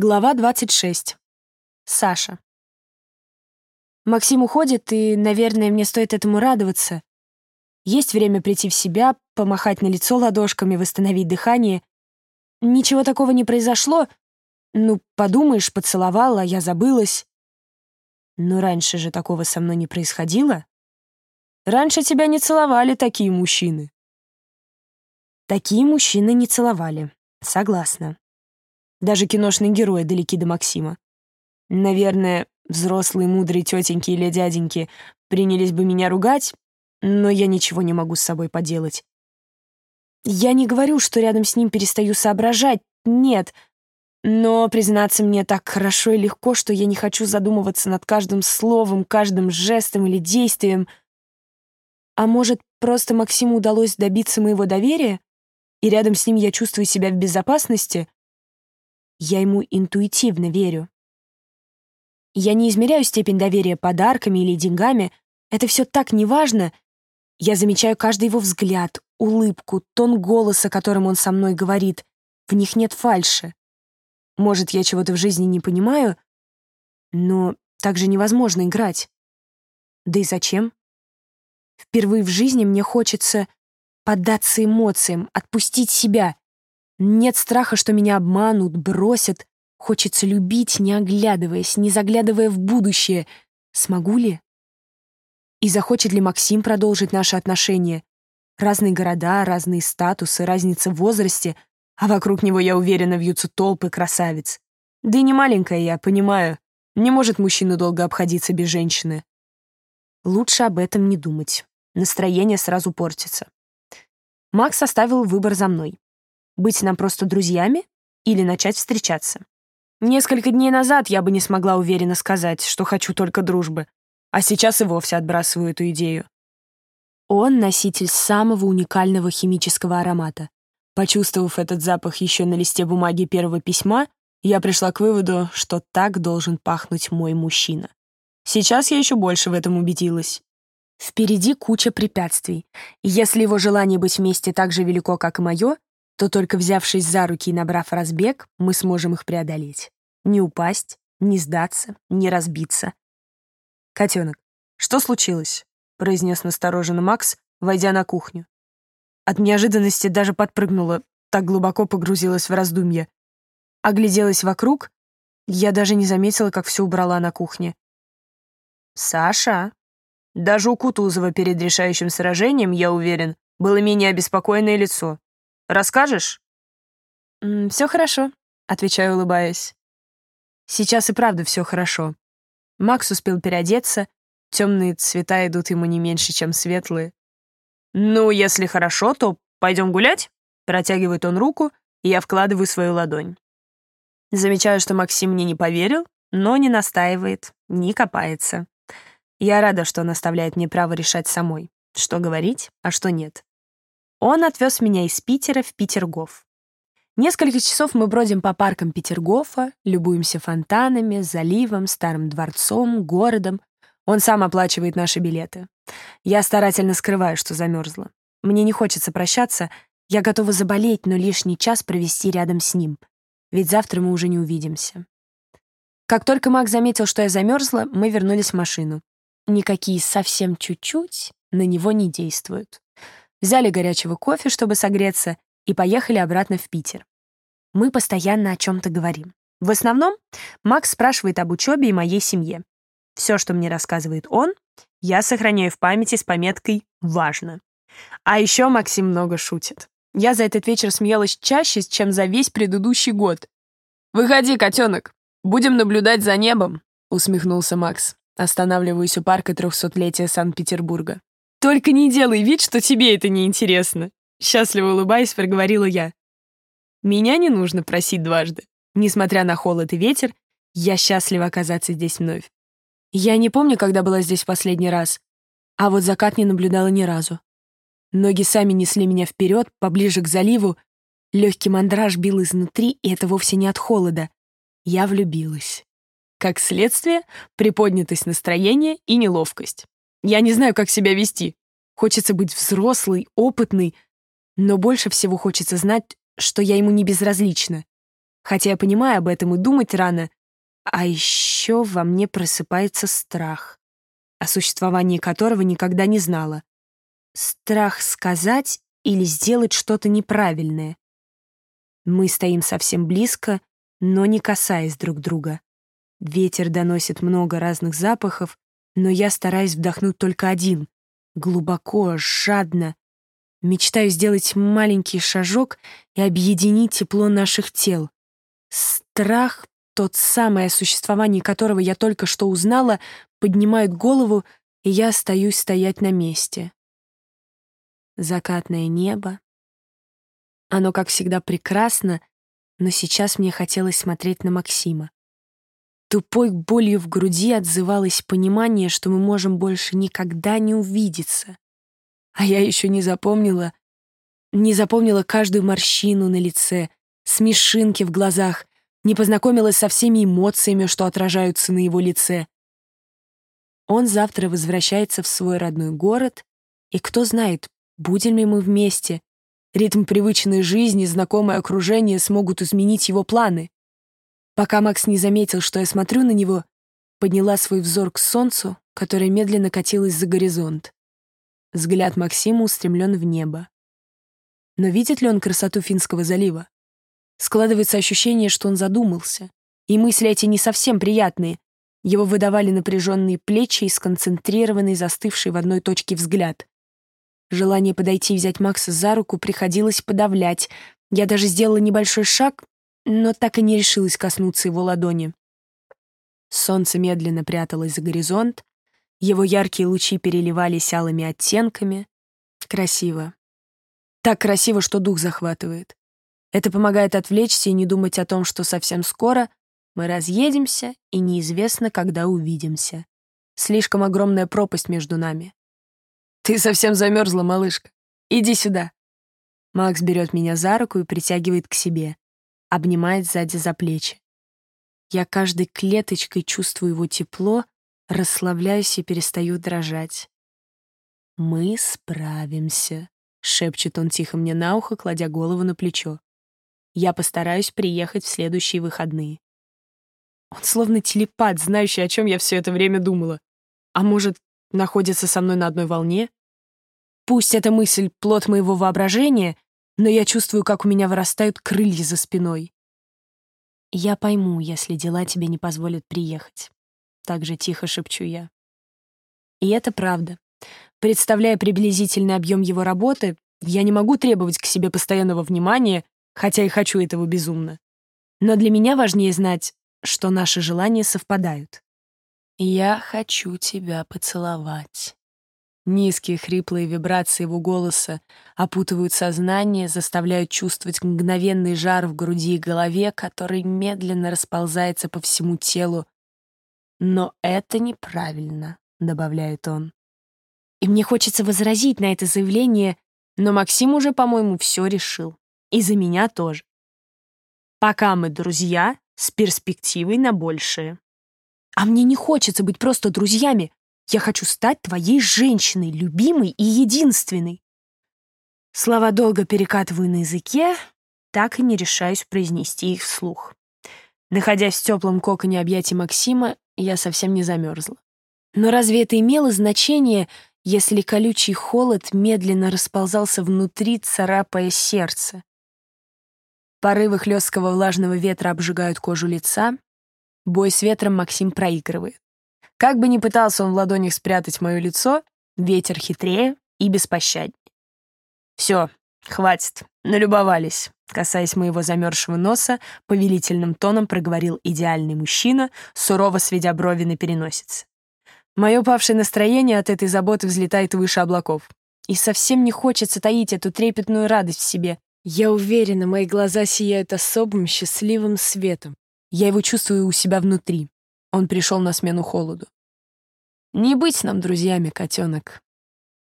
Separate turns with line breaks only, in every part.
Глава 26. Саша. Максим уходит, и, наверное, мне стоит этому радоваться. Есть время прийти в себя, помахать на лицо ладошками, восстановить дыхание. Ничего такого не произошло. Ну, подумаешь, поцеловала, я забылась. Но раньше же такого со мной не происходило. Раньше тебя не целовали такие мужчины. Такие мужчины не целовали. Согласна. Даже киношные герои далеки до Максима. Наверное, взрослые мудрые тетеньки или дяденьки принялись бы меня ругать, но я ничего не могу с собой поделать. Я не говорю, что рядом с ним перестаю соображать, нет. Но, признаться, мне так хорошо и легко, что я не хочу задумываться над каждым словом, каждым жестом или действием. А может, просто Максиму удалось добиться моего доверия, и рядом с ним я чувствую себя в безопасности? Я ему интуитивно верю. Я не измеряю степень доверия подарками или деньгами. Это все так неважно. Я замечаю каждый его взгляд, улыбку, тон голоса, которым он со мной говорит. В них нет фальши. Может, я чего-то в жизни не понимаю, но так же невозможно играть. Да и зачем? Впервые в жизни мне хочется поддаться эмоциям, отпустить себя, нет страха, что меня обманут, бросят. Хочется любить, не оглядываясь, не заглядывая в будущее. Смогу ли? И захочет ли Максим продолжить наши отношения? Разные города, разные статусы, разница в возрасте, а вокруг него, я уверена, вьются толпы красавиц. Да и не маленькая я, понимаю. Не может мужчина долго обходиться без женщины. Лучше об этом не думать. Настроение сразу портится. Макс оставил выбор за мной. Быть нам просто друзьями или начать встречаться? Несколько дней назад я бы не смогла уверенно сказать, что хочу только дружбы, а сейчас и вовсе отбрасываю эту идею. Он носитель самого уникального химического аромата. Почувствовав этот запах еще на листе бумаги первого письма, я пришла к выводу, что так должен пахнуть мой мужчина. Сейчас я еще больше в этом убедилась. Впереди куча препятствий, если его желание быть вместе так же велико, как и мое, то только взявшись за руки и набрав разбег, мы сможем их преодолеть. Не упасть, не сдаться, не разбиться. «Котенок, что случилось?» — произнес настороженно Макс, войдя на кухню. От неожиданности даже подпрыгнула, так глубоко погрузилась в раздумье. Огляделась вокруг, я даже не заметила, как все убрала на кухне. «Саша!» Даже у Кутузова перед решающим сражением, я уверен, было менее обеспокоенное лицо. Расскажешь?» «Все хорошо», — отвечаю, улыбаясь. Сейчас и правда все хорошо. Макс успел переодеться, темные цвета идут ему не меньше, чем светлые. «Ну, если хорошо, то пойдем гулять?» Протягивает он руку, и я вкладываю свою ладонь. Замечаю, что Максим мне не поверил, но не настаивает, не копается. Я рада, что он оставляет мне право решать самой, что говорить, а что нет. Он отвез меня из Питера в Петергоф. Несколько часов мы бродим по паркам Петергофа, любуемся фонтанами, заливом, старым дворцом, городом. Он сам оплачивает наши билеты. Я старательно скрываю, что замерзла. Мне не хочется прощаться, я готова заболеть, но лишний час провести рядом с ним. Ведь завтра мы уже не увидимся. Как только Мак заметил, что я замерзла, мы вернулись в машину. Никакие совсем чуть-чуть на него не действуют взяли горячего кофе, чтобы согреться, и поехали обратно в Питер. Мы постоянно о чем-то говорим. В основном Макс спрашивает об учебе и моей семье. Все, что мне рассказывает он, я сохраняю в памяти с пометкой «важно». А еще Максим много шутит. Я за этот вечер смеялась чаще, чем за весь предыдущий год. «Выходи, котенок, будем наблюдать за небом», — усмехнулся Макс, останавливаясь у парка трехсотлетия Санкт-Петербурга. «Только не делай вид, что тебе это не интересно», — счастливо улыбаясь, проговорила я. Меня не нужно просить дважды. Несмотря на холод и ветер, я счастлива оказаться здесь вновь. Я не помню, когда была здесь в последний раз, а вот закат не наблюдала ни разу. Ноги сами несли меня вперед, поближе к заливу. Легкий мандраж бил изнутри, и это вовсе не от холода. Я влюбилась. Как следствие, приподнятость настроения и неловкость. Я не знаю, как себя вести. Хочется быть взрослой, опытной, но больше всего хочется знать, что я ему не безразлична. Хотя я понимаю об этом и думать рано. А еще во мне просыпается страх, о существовании которого никогда не знала. Страх сказать или сделать что-то неправильное. Мы стоим совсем близко, но не касаясь друг друга. Ветер доносит много разных запахов, но я стараюсь вдохнуть только один. Глубоко, жадно. Мечтаю сделать маленький шажок и объединить тепло наших тел. Страх, тот самый, о существовании которого я только что узнала, поднимает голову, и я остаюсь стоять на месте. Закатное небо. Оно, как всегда, прекрасно, но сейчас мне хотелось смотреть на Максима. Тупой болью в груди отзывалось понимание, что мы можем больше никогда не увидеться. А я еще не запомнила, не запомнила каждую морщину на лице, смешинки в глазах, не познакомилась со всеми эмоциями, что отражаются на его лице. Он завтра возвращается в свой родной город, и кто знает, будем ли мы вместе. Ритм привычной жизни, знакомое окружение смогут изменить его планы. Пока Макс не заметил, что я смотрю на него, подняла свой взор к солнцу, которое медленно катилось за горизонт. Взгляд Максима устремлен в небо. Но видит ли он красоту Финского залива? Складывается ощущение, что он задумался. И мысли эти не совсем приятные. Его выдавали напряженные плечи и сконцентрированный, застывший в одной точке взгляд. Желание подойти и взять Макса за руку приходилось подавлять. Я даже сделала небольшой шаг, но так и не решилась коснуться его ладони. Солнце медленно пряталось за горизонт, его яркие лучи переливались алыми оттенками. Красиво. Так красиво, что дух захватывает. Это помогает отвлечься и не думать о том, что совсем скоро мы разъедемся и неизвестно, когда увидимся. Слишком огромная пропасть между нами. «Ты совсем замерзла, малышка. Иди сюда». Макс берет меня за руку и притягивает к себе обнимает сзади за плечи. Я каждой клеточкой чувствую его тепло, расслабляюсь и перестаю дрожать. «Мы справимся», — шепчет он тихо мне на ухо, кладя голову на плечо. «Я постараюсь приехать в следующие выходные». Он словно телепат, знающий, о чем я все это время думала. А может, находится со мной на одной волне? Пусть эта мысль — плод моего воображения, но я чувствую, как у меня вырастают крылья за спиной. «Я пойму, если дела тебе не позволят приехать», — так же тихо шепчу я. И это правда. Представляя приблизительный объем его работы, я не могу требовать к себе постоянного внимания, хотя и хочу этого безумно. Но для меня важнее знать, что наши желания совпадают. «Я хочу тебя поцеловать», Низкие хриплые вибрации его голоса опутывают сознание, заставляют чувствовать мгновенный жар в груди и голове, который медленно расползается по всему телу. «Но это неправильно», — добавляет он. И мне хочется возразить на это заявление, но Максим уже, по-моему, все решил. И за меня тоже. Пока мы друзья с перспективой на большее. А мне не хочется быть просто друзьями. Я хочу стать твоей женщиной, любимой и единственной. Слова долго перекатываю на языке, так и не решаюсь произнести их вслух. Находясь в теплом коконе объятий Максима, я совсем не замерзла. Но разве это имело значение, если колючий холод медленно расползался внутри, царапая сердце? Порывы хлесткого влажного ветра обжигают кожу лица. Бой с ветром Максим проигрывает. Как бы ни пытался он в ладонях спрятать мое лицо, ветер хитрее и беспощаднее. Все, хватит, налюбовались. Касаясь моего замерзшего носа, повелительным тоном проговорил идеальный мужчина, сурово сведя брови на переносице. Мое павшее настроение от этой заботы взлетает выше облаков. И совсем не хочется таить эту трепетную радость в себе. Я уверена, мои глаза сияют особым счастливым светом. Я его чувствую у себя внутри. Он пришел на смену холоду. «Не быть нам друзьями, котенок».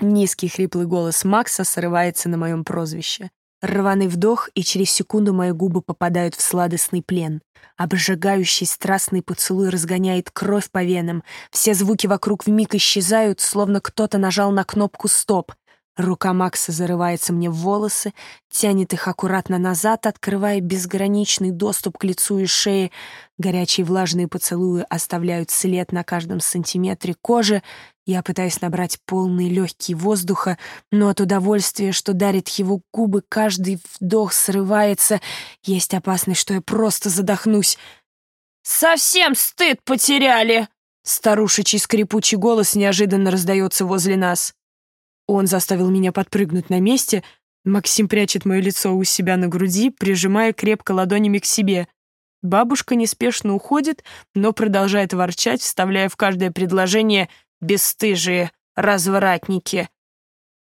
Низкий хриплый голос Макса срывается на моем прозвище. Рваный вдох, и через секунду мои губы попадают в сладостный плен. Обжигающий страстный поцелуй разгоняет кровь по венам. Все звуки вокруг вмиг исчезают, словно кто-то нажал на кнопку «Стоп». Рука Макса зарывается мне в волосы, тянет их аккуратно назад, открывая безграничный доступ к лицу и шее. Горячие влажные поцелуи оставляют след на каждом сантиметре кожи. Я пытаюсь набрать полный легкий воздуха, но от удовольствия, что дарит его губы, каждый вдох срывается. Есть опасность, что я просто задохнусь. «Совсем стыд потеряли!» Старушечий скрипучий голос неожиданно раздается возле нас. Он заставил меня подпрыгнуть на месте. Максим прячет мое лицо у себя на груди, прижимая крепко ладонями к себе. Бабушка неспешно уходит, но продолжает ворчать, вставляя в каждое предложение «бесстыжие развратники».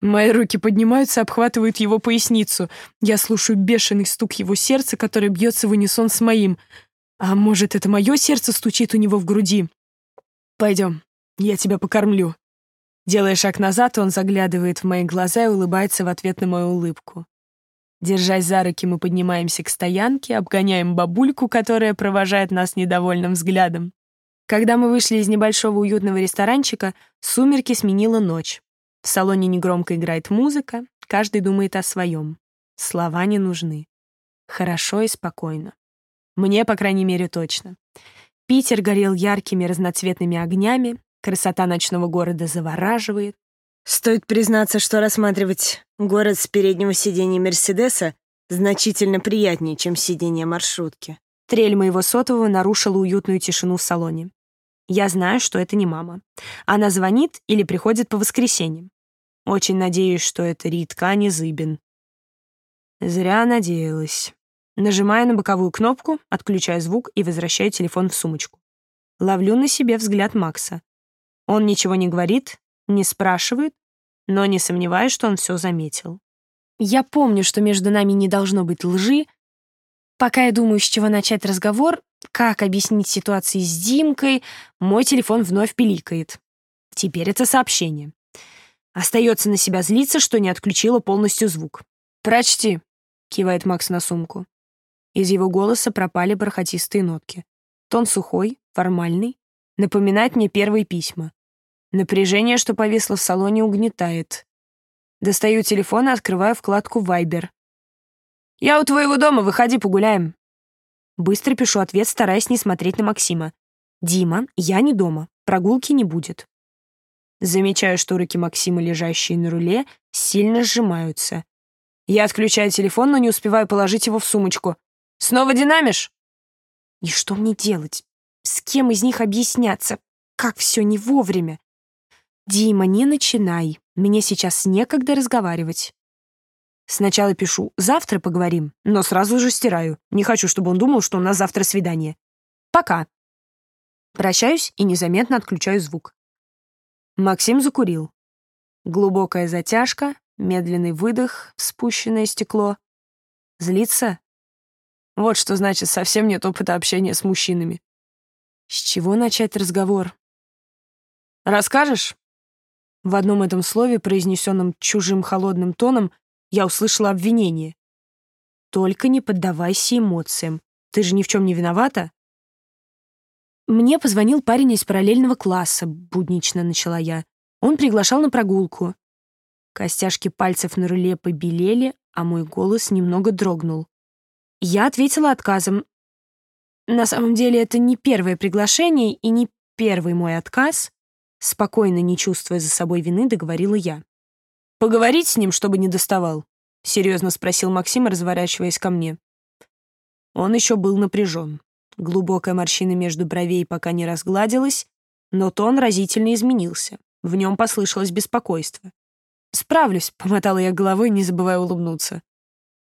Мои руки поднимаются, обхватывают его поясницу. Я слушаю бешеный стук его сердца, который бьется в унисон с моим. А может, это мое сердце стучит у него в груди? Пойдем, я тебя покормлю. Делая шаг назад, он заглядывает в мои глаза и улыбается в ответ на мою улыбку. Держась за руки, мы поднимаемся к стоянке, обгоняем бабульку, которая провожает нас недовольным взглядом. Когда мы вышли из небольшого уютного ресторанчика, сумерки сменила ночь. В салоне негромко играет музыка, каждый думает о своем. Слова не нужны. Хорошо и спокойно. Мне, по крайней мере, точно. Питер горел яркими разноцветными огнями, Красота ночного города завораживает.
Стоит признаться, что рассматривать город с переднего сиденья Мерседеса значительно приятнее, чем сиденье маршрутки.
Трель моего сотового нарушила уютную тишину в салоне. Я знаю, что это не мама. Она звонит или приходит по воскресеньям. Очень надеюсь, что это Ритка, а не Зыбин. Зря надеялась. Нажимаю на боковую кнопку, отключаю звук и возвращаю телефон в сумочку. Ловлю на себе взгляд Макса. Он ничего не говорит, не спрашивает, но не сомневаюсь, что он все заметил. Я помню, что между нами не должно быть лжи. Пока я думаю, с чего начать разговор, как объяснить ситуацию с Димкой, мой телефон вновь пиликает. Теперь это сообщение. Остается на себя злиться, что не отключила полностью звук. «Прочти», — кивает Макс на сумку. Из его голоса пропали бархатистые нотки. Тон сухой, формальный, напоминает мне первые письма. Напряжение, что повисло в салоне, угнетает. Достаю телефон и открываю вкладку «Вайбер». «Я у твоего дома, выходи, погуляем». Быстро пишу ответ, стараясь не смотреть на Максима. «Дима, я не дома, прогулки не будет». Замечаю, что руки Максима, лежащие на руле, сильно сжимаются. Я отключаю телефон, но не успеваю положить его в сумочку. «Снова динамишь?» И что мне делать? С кем из них объясняться? Как все не вовремя? «Дима, не начинай. Мне сейчас некогда разговаривать». Сначала пишу «завтра поговорим», но сразу же стираю. Не хочу, чтобы он думал, что у нас завтра свидание. Пока. Прощаюсь и незаметно отключаю звук. Максим закурил. Глубокая затяжка, медленный выдох, спущенное стекло. Злится? Вот что значит совсем нет опыта общения с мужчинами. С чего начать разговор? «Расскажешь?» В одном этом слове, произнесенном чужим холодным тоном, я услышала обвинение. «Только не поддавайся эмоциям. Ты же ни в чем не виновата?» «Мне позвонил парень из параллельного класса», — буднично начала я. Он приглашал на прогулку. Костяшки пальцев на руле побелели, а мой голос немного дрогнул. Я ответила отказом. На самом деле это не первое приглашение и не первый мой отказ. Спокойно, не чувствуя за собой вины, договорила я. «Поговорить с ним, чтобы не доставал?» — серьезно спросил Максим, разворачиваясь ко мне. Он еще был напряжен. Глубокая морщина между бровей пока не разгладилась, но тон разительно изменился. В нем послышалось беспокойство. «Справлюсь», — помотала я головой, не забывая улыбнуться.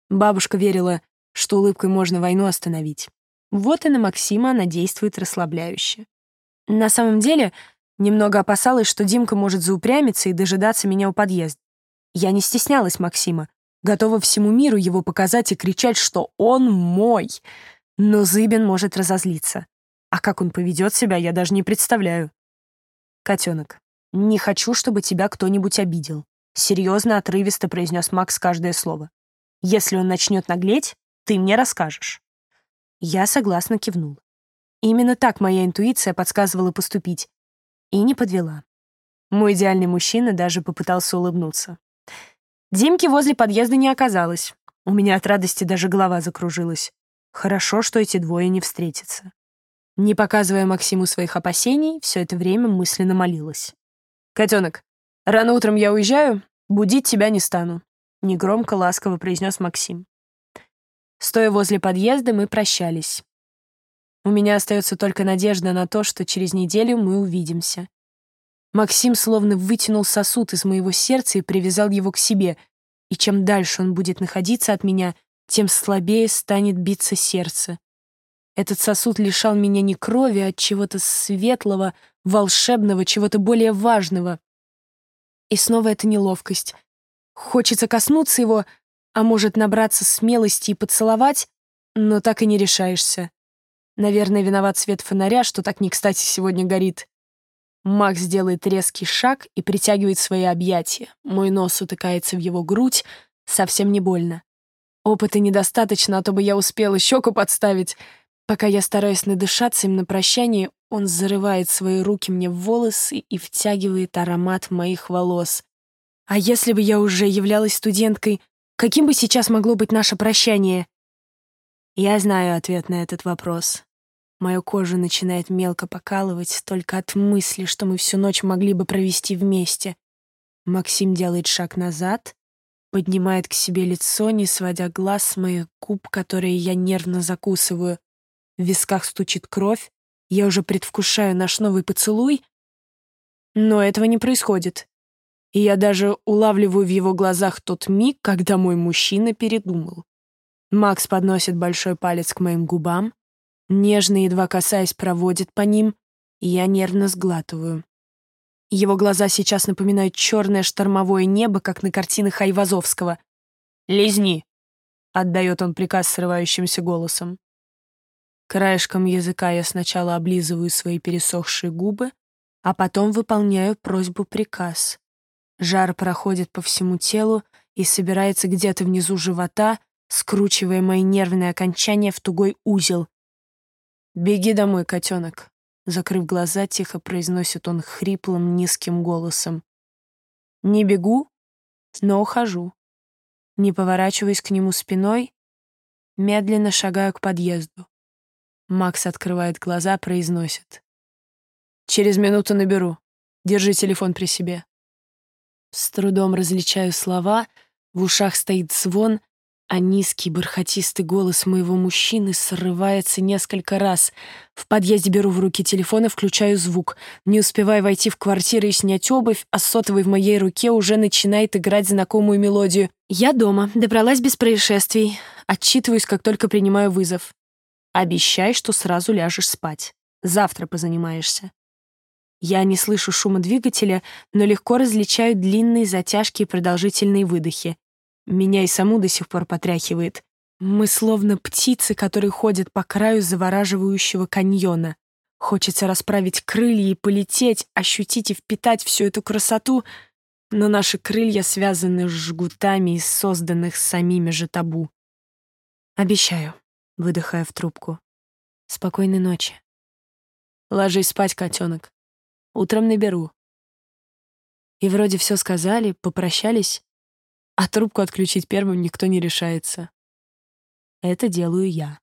Бабушка верила, что улыбкой можно войну остановить. Вот и на Максима она действует расслабляюще. На самом деле, Немного опасалась, что Димка может заупрямиться и дожидаться меня у подъезда. Я не стеснялась Максима, готова всему миру его показать и кричать, что он мой. Но Зыбин может разозлиться. А как он поведет себя, я даже не представляю. Котенок, не хочу, чтобы тебя кто-нибудь обидел. Серьезно, отрывисто произнес Макс каждое слово. Если он начнет наглеть, ты мне расскажешь. Я согласно кивнула. Именно так моя интуиция подсказывала поступить, и не подвела. Мой идеальный мужчина даже попытался улыбнуться. Димки возле подъезда не оказалось. У меня от радости даже голова закружилась. Хорошо, что эти двое не встретятся. Не показывая Максиму своих опасений, все это время мысленно молилась. «Котенок, рано утром я уезжаю, будить тебя не стану», — негромко, ласково произнес Максим. Стоя возле подъезда, мы прощались. У меня остается только надежда на то, что через неделю мы увидимся. Максим словно вытянул сосуд из моего сердца и привязал его к себе, и чем дальше он будет находиться от меня, тем слабее станет биться сердце. Этот сосуд лишал меня не крови, а чего-то светлого, волшебного, чего-то более важного. И снова эта неловкость. Хочется коснуться его, а может набраться смелости и поцеловать, но так и не решаешься. Наверное, виноват свет фонаря, что так не кстати сегодня горит. Макс делает резкий шаг и притягивает свои объятия. Мой нос утыкается в его грудь, совсем не больно. Опыта недостаточно, а то бы я успела щеку подставить. Пока я стараюсь надышаться им на прощание, он зарывает свои руки мне в волосы и втягивает аромат моих волос. А если бы я уже являлась студенткой, каким бы сейчас могло быть наше прощание? Я знаю ответ на этот вопрос. Мою кожу начинает мелко покалывать только от мысли, что мы всю ночь могли бы провести вместе. Максим делает шаг назад, поднимает к себе лицо, не сводя глаз с моих губ, которые я нервно закусываю. В висках стучит кровь, я уже предвкушаю наш новый поцелуй, но этого не происходит. И я даже улавливаю в его глазах тот миг, когда мой мужчина передумал. Макс подносит большой палец к моим губам, Нежно, едва касаясь, проводит по ним, и я нервно сглатываю. Его глаза сейчас напоминают черное штормовое небо, как на картинах Айвазовского. «Лизни!» — отдает он приказ срывающимся голосом. Краешком языка я сначала облизываю свои пересохшие губы, а потом выполняю просьбу-приказ. Жар проходит по всему телу и собирается где-то внизу живота, скручивая мои нервные окончания в тугой узел, «Беги домой, котенок», — закрыв глаза, тихо произносит он хриплым, низким голосом. «Не бегу, но ухожу». Не поворачиваясь к нему спиной, медленно шагаю к подъезду. Макс открывает глаза, произносит. «Через минуту наберу. Держи телефон при себе». С трудом различаю слова, в ушах стоит звон, а низкий бархатистый голос моего мужчины срывается несколько раз. В подъезде беру в руки телефон и включаю звук. Не успевая войти в квартиру и снять обувь, а сотовый в моей руке уже начинает играть знакомую мелодию. Я дома, добралась без происшествий. Отчитываюсь, как только принимаю вызов. Обещай, что сразу ляжешь спать. Завтра позанимаешься. Я не слышу шума двигателя, но легко различаю длинные затяжки и продолжительные выдохи. Меня и саму до сих пор потряхивает. Мы словно птицы, которые ходят по краю завораживающего каньона. Хочется расправить крылья и полететь, ощутить и впитать всю эту красоту, но наши крылья связаны с жгутами из созданных самими же табу. Обещаю, выдыхая в трубку. Спокойной ночи. Ложись спать, котенок. Утром наберу. И вроде все сказали, попрощались, а трубку отключить первым никто не решается. Это делаю я.